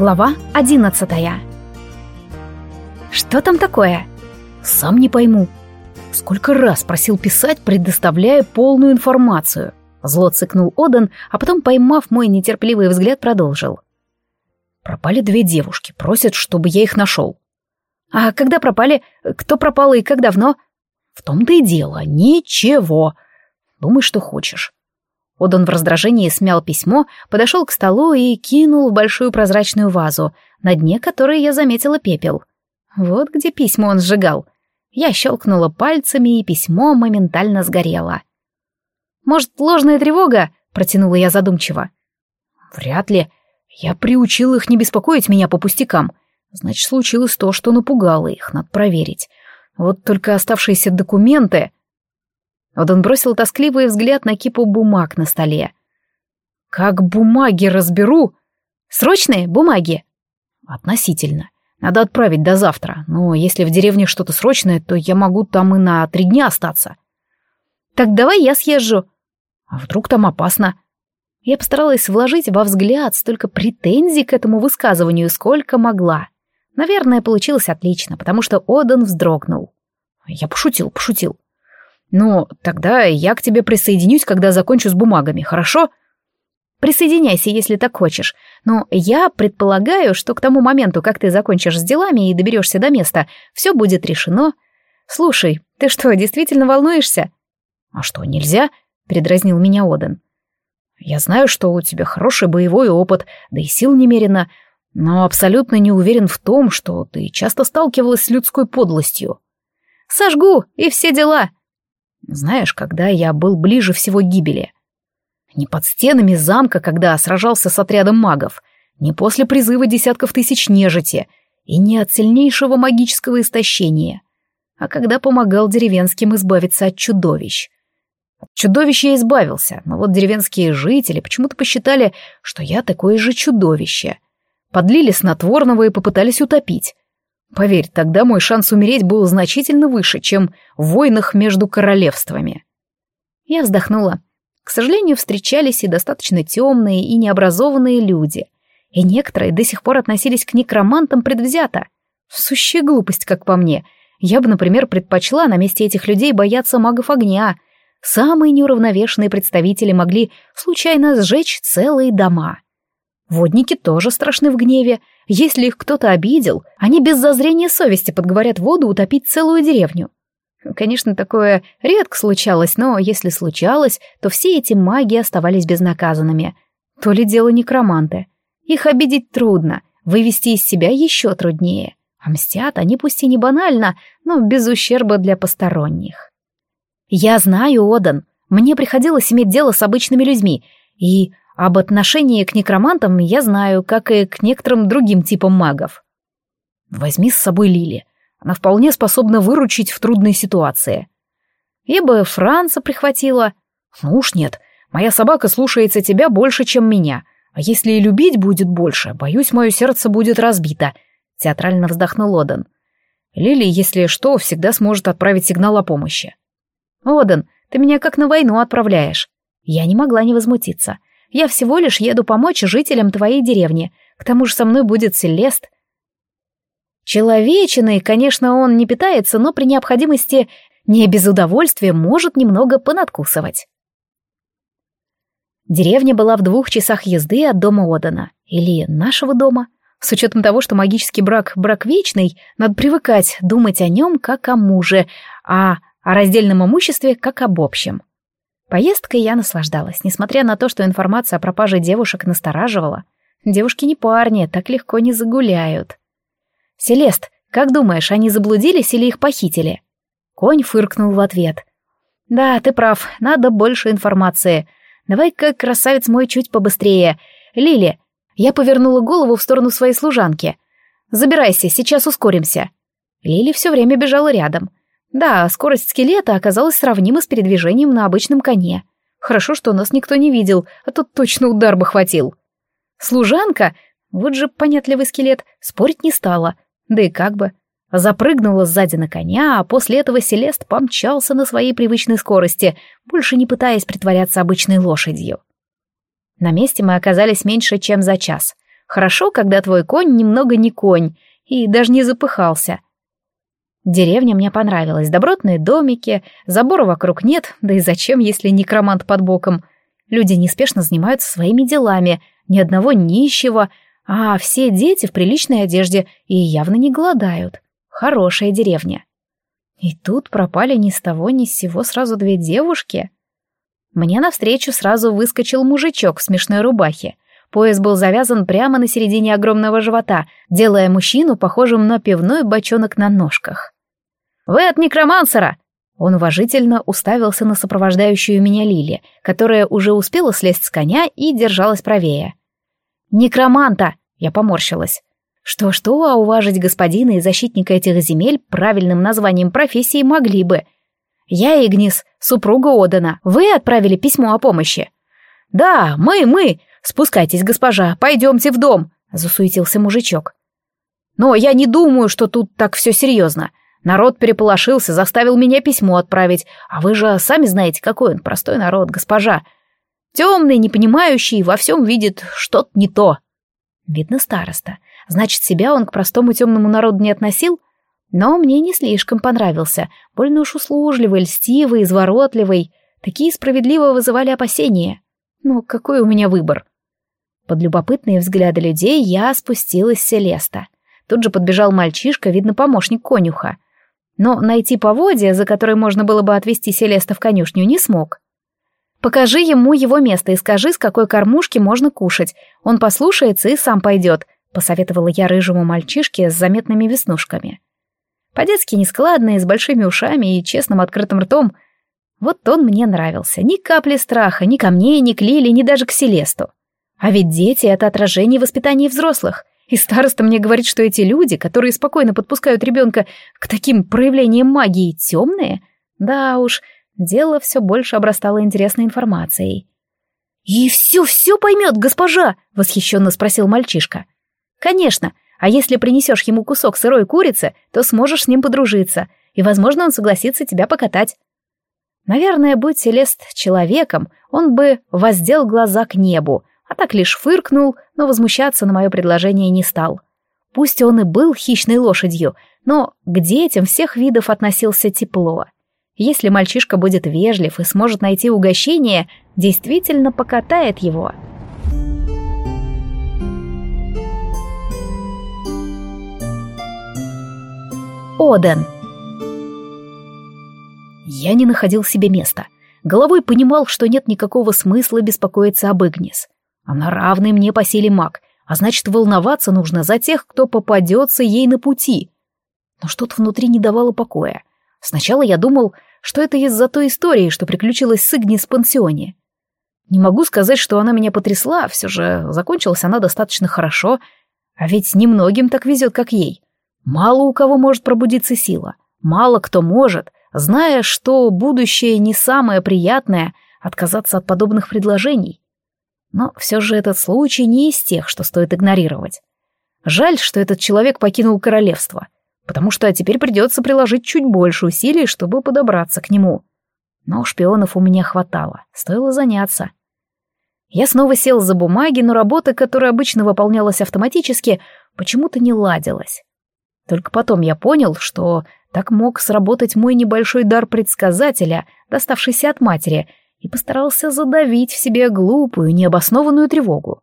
Глава одиннадцатая. Что там такое? Сам не пойму. Сколько раз просил писать, предоставляя полную информацию. Зло цыкнул Одан, а потом, поймав мой нетерпеливый взгляд, продолжил. Пропали две девушки, просят, чтобы я их нашел. А когда пропали? Кто пропал и как давно? В том-то и дело, ничего. Думай, что хочешь. Одан в раздражении смял письмо, подошел к столу и кинул в большую прозрачную вазу, на дне которой я заметила пепел. Вот где письмо он сжигал. Я щелкнула пальцами, и письмо моментально сгорело. «Может, ложная тревога?» — протянула я задумчиво. «Вряд ли. Я приучил их не беспокоить меня по пустякам. Значит, случилось то, что напугало их, надо проверить. Вот только оставшиеся документы...» Он бросил тоскливый взгляд на кипу бумаг на столе. «Как бумаги разберу?» «Срочные бумаги?» «Относительно. Надо отправить до завтра, но если в деревне что-то срочное, то я могу там и на три дня остаться». «Так давай я съезжу». «А вдруг там опасно?» Я постаралась вложить во взгляд столько претензий к этому высказыванию, сколько могла. Наверное, получилось отлично, потому что Одан вздрогнул. Я пошутил, пошутил. «Ну, тогда я к тебе присоединюсь, когда закончу с бумагами, хорошо?» «Присоединяйся, если так хочешь. Но я предполагаю, что к тому моменту, как ты закончишь с делами и доберешься до места, все будет решено. Слушай, ты что, действительно волнуешься?» «А что, нельзя?» — передразнил меня Оден. «Я знаю, что у тебя хороший боевой опыт, да и сил немерено, но абсолютно не уверен в том, что ты часто сталкивалась с людской подлостью». «Сожгу, и все дела!» Знаешь, когда я был ближе всего к гибели? Не под стенами замка, когда сражался с отрядом магов, не после призыва десятков тысяч нежити и не от сильнейшего магического истощения, а когда помогал деревенским избавиться от чудовищ. От чудовища я избавился, но вот деревенские жители почему-то посчитали, что я такое же чудовище. Подлили снотворного и попытались утопить. Поверь, тогда мой шанс умереть был значительно выше, чем в войнах между королевствами. Я вздохнула. К сожалению, встречались и достаточно темные и необразованные люди, и некоторые до сих пор относились к некромантам предвзято. Сущая глупость, как по мне. Я бы, например, предпочла на месте этих людей бояться магов огня. Самые неуравновешенные представители могли случайно сжечь целые дома. Водники тоже страшны в гневе. Если их кто-то обидел, они без зазрения совести подговорят воду утопить целую деревню. Конечно, такое редко случалось, но если случалось, то все эти маги оставались безнаказанными. То ли дело некроманты. Их обидеть трудно, вывести из себя еще труднее. А мстят они пусть и не банально, но без ущерба для посторонних. Я знаю, Одан, мне приходилось иметь дело с обычными людьми, и об отношении к некромантам я знаю, как и к некоторым другим типам магов. Возьми с собой Лили. Она вполне способна выручить в трудной ситуации. Я бы Франца прихватила. Ну уж нет, моя собака слушается тебя больше, чем меня. А если и любить будет больше, боюсь, мое сердце будет разбито. Театрально вздохнул Одан. Лили, если что, всегда сможет отправить сигнал о помощи. Одан, ты меня как на войну отправляешь. Я не могла не возмутиться. Я всего лишь еду помочь жителям твоей деревни. К тому же со мной будет Селест. Человечиной, конечно, он не питается, но при необходимости не без удовольствия может немного понадкусывать. Деревня была в двух часах езды от дома Одана. Или нашего дома. С учетом того, что магический брак — брак вечный, надо привыкать думать о нем как о муже, а о раздельном имуществе как об общем. Поездкой я наслаждалась, несмотря на то, что информация о пропаже девушек настораживала. Девушки не парни, так легко не загуляют. «Селест, как думаешь, они заблудились или их похитили?» Конь фыркнул в ответ. «Да, ты прав, надо больше информации. Давай-ка, красавец мой, чуть побыстрее. Лили!» Я повернула голову в сторону своей служанки. «Забирайся, сейчас ускоримся». Лили все время бежала рядом. Да, скорость скелета оказалась сравнима с передвижением на обычном коне. Хорошо, что нас никто не видел, а тут точно удар бы хватил. Служанка, вот же понятливый скелет, спорить не стала. Да и как бы. Запрыгнула сзади на коня, а после этого Селест помчался на своей привычной скорости, больше не пытаясь притворяться обычной лошадью. На месте мы оказались меньше, чем за час. Хорошо, когда твой конь немного не конь и даже не запыхался. Деревня мне понравилась. Добротные домики, забора вокруг нет, да и зачем, если некромант под боком. Люди неспешно занимаются своими делами, ни одного нищего, а все дети в приличной одежде и явно не голодают. Хорошая деревня. И тут пропали ни с того ни с сего сразу две девушки. Мне навстречу сразу выскочил мужичок в смешной рубахе. Пояс был завязан прямо на середине огромного живота, делая мужчину похожим на пивной бочонок на ножках. «Вы от некромансера!» Он уважительно уставился на сопровождающую меня Лили, которая уже успела слезть с коня и держалась правее. «Некроманта!» — я поморщилась. Что-что, а уважить господина и защитника этих земель правильным названием профессии могли бы. Я Игнис, супруга Одана. Вы отправили письмо о помощи. Да, мы, мы. Спускайтесь, госпожа, пойдемте в дом, засуетился мужичок. Но я не думаю, что тут так все серьезно. Народ переполошился, заставил меня письмо отправить, а вы же сами знаете, какой он простой народ, госпожа. Темный, непонимающий, во всем видит что-то не то. Видно староста. Значит, себя он к простому темному народу не относил? Но мне не слишком понравился. Больно уж услужливый, льстивый, изворотливый. Такие справедливо вызывали опасения. Ну, какой у меня выбор? Под любопытные взгляды людей я спустилась с Селеста. Тут же подбежал мальчишка, видно, помощник конюха. Но найти поводья, за которой можно было бы отвезти Селеста в конюшню, не смог. Покажи ему его место и скажи, с какой кормушки можно кушать. Он послушается и сам пойдет, — посоветовала я рыжему мальчишке с заметными веснушками. По-детски нескладный, с большими ушами и честным открытым ртом. Вот он мне нравился. Ни капли страха, ни ко мне, ни к Лиле, ни даже к Селесту. А ведь дети — это отражение воспитания взрослых. И староста мне говорит, что эти люди, которые спокойно подпускают ребенка к таким проявлениям магии, темные. Да уж, дело все больше обрастало интересной информацией. «И все-все поймет, госпожа!» — восхищенно спросил мальчишка. Конечно, а если принесешь ему кусок сырой курицы, то сможешь с ним подружиться, и, возможно, он согласится тебя покатать. Наверное, будь Селест человеком, он бы воздел глаза к небу, а так лишь фыркнул, но возмущаться на мое предложение не стал. Пусть он и был хищной лошадью, но к детям всех видов относился тепло. Если мальчишка будет вежлив и сможет найти угощение, действительно покатает его — Оден. Я не находил себе места. Головой понимал, что нет никакого смысла беспокоиться об Игнис. Она равный мне по силе маг, а значит, волноваться нужно за тех, кто попадется ей на пути. Но что-то внутри не давало покоя. Сначала я думал, что это из-за той истории, что приключилась с Игнис в пансионе. Не могу сказать, что она меня потрясла, все же закончилась она достаточно хорошо, а ведь немногим так везет, как ей. Мало у кого может пробудиться сила, мало кто может, зная, что будущее не самое приятное, отказаться от подобных предложений. Но все же этот случай не из тех, что стоит игнорировать. Жаль, что этот человек покинул королевство, потому что теперь придется приложить чуть больше усилий, чтобы подобраться к нему. Но шпионов у меня хватало, стоило заняться. Я снова сел за бумаги, но работа, которая обычно выполнялась автоматически, почему-то не ладилась. Только потом я понял, что так мог сработать мой небольшой дар предсказателя, доставшийся от матери, и постарался задавить в себе глупую, необоснованную тревогу.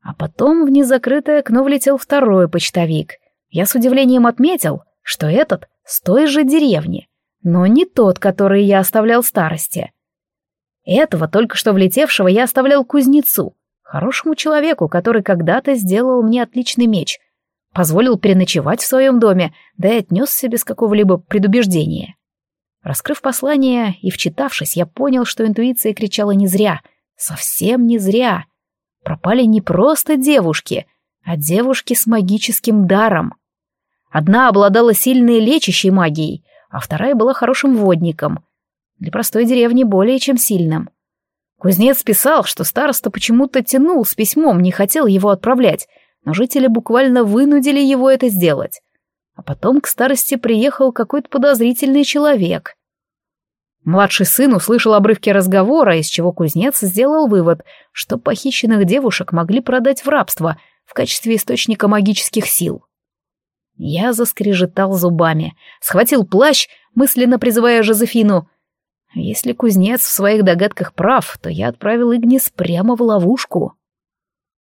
А потом в незакрытое окно влетел второй почтовик. Я с удивлением отметил, что этот с той же деревни, но не тот, который я оставлял старости. Этого только что влетевшего я оставлял кузнецу, хорошему человеку, который когда-то сделал мне отличный меч, позволил переночевать в своем доме, да и отнесся без какого-либо предубеждения. Раскрыв послание и вчитавшись, я понял, что интуиция кричала не зря, совсем не зря. Пропали не просто девушки, а девушки с магическим даром. Одна обладала сильной лечащей магией, а вторая была хорошим водником. Для простой деревни более чем сильным. Кузнец писал, что староста почему-то тянул с письмом, не хотел его отправлять, но жители буквально вынудили его это сделать. А потом к старости приехал какой-то подозрительный человек. Младший сын услышал обрывки разговора, из чего кузнец сделал вывод, что похищенных девушек могли продать в рабство, в качестве источника магических сил. Я заскрежетал зубами, схватил плащ, мысленно призывая Жозефину. Если кузнец в своих догадках прав, то я отправил Игнис прямо в ловушку.